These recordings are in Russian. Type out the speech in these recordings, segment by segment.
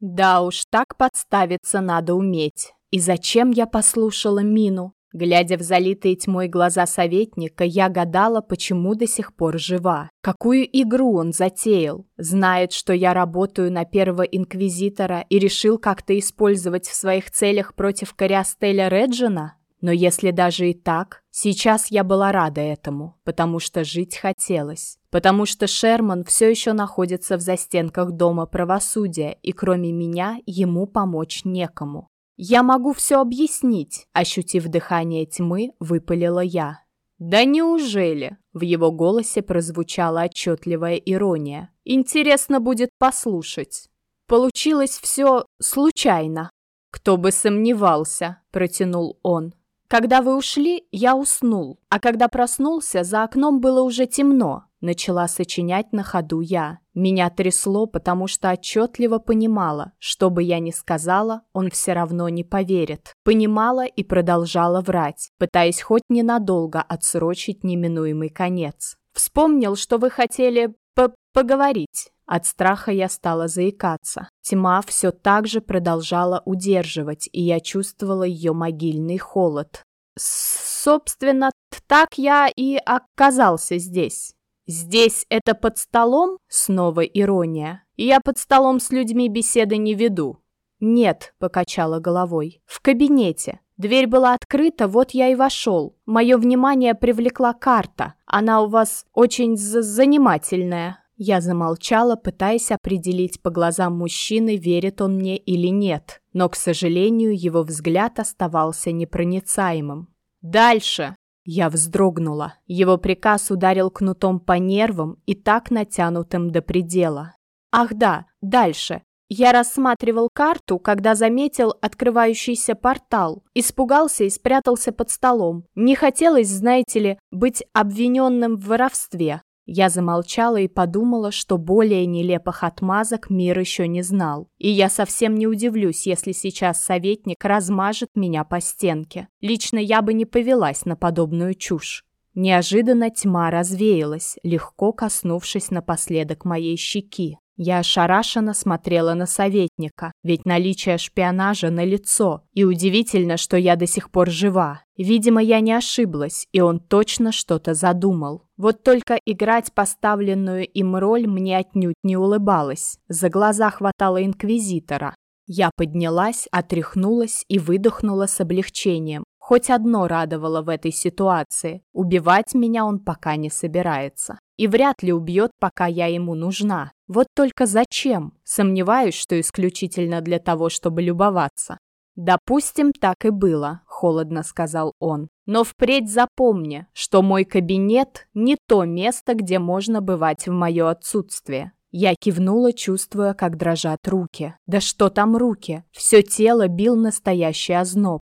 Да уж, так подставиться надо уметь. И зачем я послушала Мину? Глядя в залитые тьмой глаза советника, я гадала, почему до сих пор жива. Какую игру он затеял? Знает, что я работаю на первого инквизитора и решил как-то использовать в своих целях против Кориастеля Реджина? Но если даже и так, сейчас я была рада этому, потому что жить хотелось. Потому что Шерман все еще находится в застенках Дома правосудия, и кроме меня ему помочь некому. «Я могу все объяснить», — ощутив дыхание тьмы, выпалила я. «Да неужели?» — в его голосе прозвучала отчетливая ирония. «Интересно будет послушать. Получилось все случайно». «Кто бы сомневался», — протянул он. «Когда вы ушли, я уснул, а когда проснулся, за окном было уже темно. Начала сочинять на ходу я. Меня трясло, потому что отчетливо понимала, что бы я ни сказала, он все равно не поверит. Понимала и продолжала врать, пытаясь хоть ненадолго отсрочить неминуемый конец. Вспомнил, что вы хотели по поговорить. От страха я стала заикаться. Тьма все так же продолжала удерживать, и я чувствовала ее могильный холод. Собственно, так я и оказался здесь. «Здесь это под столом?» Снова ирония. «Я под столом с людьми беседы не веду». «Нет», — покачала головой. «В кабинете. Дверь была открыта, вот я и вошел. Мое внимание привлекла карта. Она у вас очень занимательная». Я замолчала, пытаясь определить по глазам мужчины, верит он мне или нет. Но, к сожалению, его взгляд оставался непроницаемым. «Дальше!» Я вздрогнула. Его приказ ударил кнутом по нервам и так натянутым до предела. Ах да, дальше. Я рассматривал карту, когда заметил открывающийся портал. Испугался и спрятался под столом. Не хотелось, знаете ли, быть обвиненным в воровстве. Я замолчала и подумала, что более нелепых отмазок мир еще не знал. И я совсем не удивлюсь, если сейчас советник размажет меня по стенке. Лично я бы не повелась на подобную чушь. Неожиданно тьма развеялась, легко коснувшись напоследок моей щеки. Я ошарашенно смотрела на советника, ведь наличие шпионажа на лицо, и удивительно, что я до сих пор жива. Видимо, я не ошиблась, и он точно что-то задумал. Вот только играть поставленную им роль мне отнюдь не улыбалась. За глаза хватало инквизитора. Я поднялась, отряхнулась и выдохнула с облегчением. Хоть одно радовало в этой ситуации – убивать меня он пока не собирается. И вряд ли убьет, пока я ему нужна. Вот только зачем? Сомневаюсь, что исключительно для того, чтобы любоваться. «Допустим, так и было», — холодно сказал он. «Но впредь запомни, что мой кабинет — не то место, где можно бывать в мое отсутствие. Я кивнула, чувствуя, как дрожат руки. Да что там руки? Все тело бил настоящий озноб.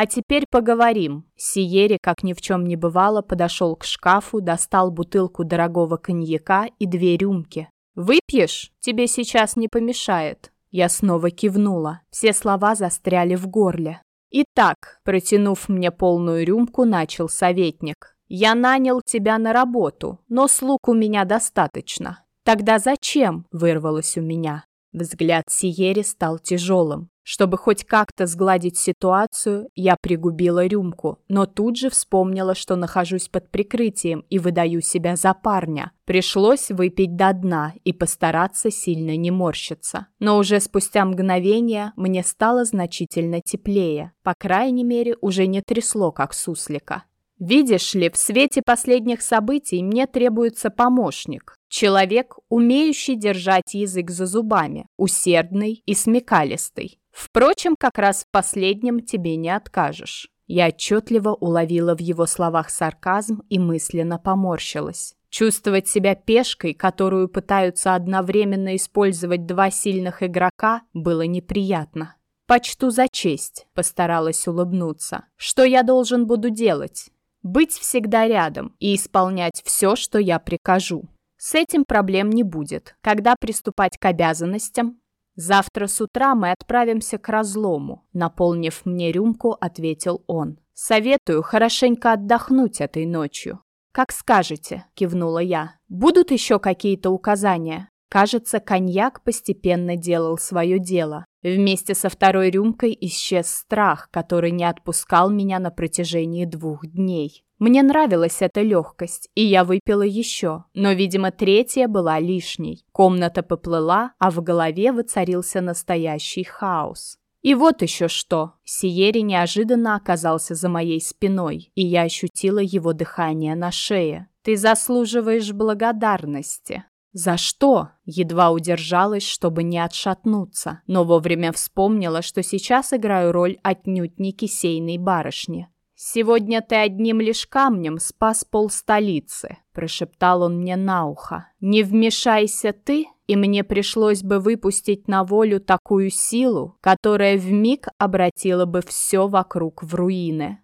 «А теперь поговорим». Сиери, как ни в чем не бывало, подошел к шкафу, достал бутылку дорогого коньяка и две рюмки. «Выпьешь? Тебе сейчас не помешает». Я снова кивнула. Все слова застряли в горле. «Итак», протянув мне полную рюмку, начал советник. «Я нанял тебя на работу, но слуг у меня достаточно». «Тогда зачем?» – вырвалось у меня. Взгляд Сиери стал тяжелым. Чтобы хоть как-то сгладить ситуацию, я пригубила рюмку, но тут же вспомнила, что нахожусь под прикрытием и выдаю себя за парня. Пришлось выпить до дна и постараться сильно не морщиться. Но уже спустя мгновение мне стало значительно теплее. По крайней мере, уже не трясло, как суслика. Видишь ли, в свете последних событий мне требуется помощник. Человек, умеющий держать язык за зубами, усердный и смекалистый. Впрочем, как раз в последнем тебе не откажешь. Я отчетливо уловила в его словах сарказм и мысленно поморщилась. Чувствовать себя пешкой, которую пытаются одновременно использовать два сильных игрока, было неприятно. «Почту за честь», — постаралась улыбнуться. «Что я должен буду делать?» «Быть всегда рядом и исполнять все, что я прикажу. С этим проблем не будет. Когда приступать к обязанностям?» «Завтра с утра мы отправимся к разлому», — наполнив мне рюмку, ответил он. «Советую хорошенько отдохнуть этой ночью». «Как скажете», — кивнула я. «Будут еще какие-то указания?» Кажется, коньяк постепенно делал свое дело. Вместе со второй рюмкой исчез страх, который не отпускал меня на протяжении двух дней. Мне нравилась эта легкость, и я выпила еще, но, видимо, третья была лишней. Комната поплыла, а в голове воцарился настоящий хаос. И вот еще что. Сиери неожиданно оказался за моей спиной, и я ощутила его дыхание на шее. «Ты заслуживаешь благодарности». «За что?» Едва удержалась, чтобы не отшатнуться, но вовремя вспомнила, что сейчас играю роль отнюдь не кисейной барышни. «Сегодня ты одним лишь камнем спас пол столицы», – прошептал он мне на ухо. «Не вмешайся ты, и мне пришлось бы выпустить на волю такую силу, которая вмиг обратила бы все вокруг в руины».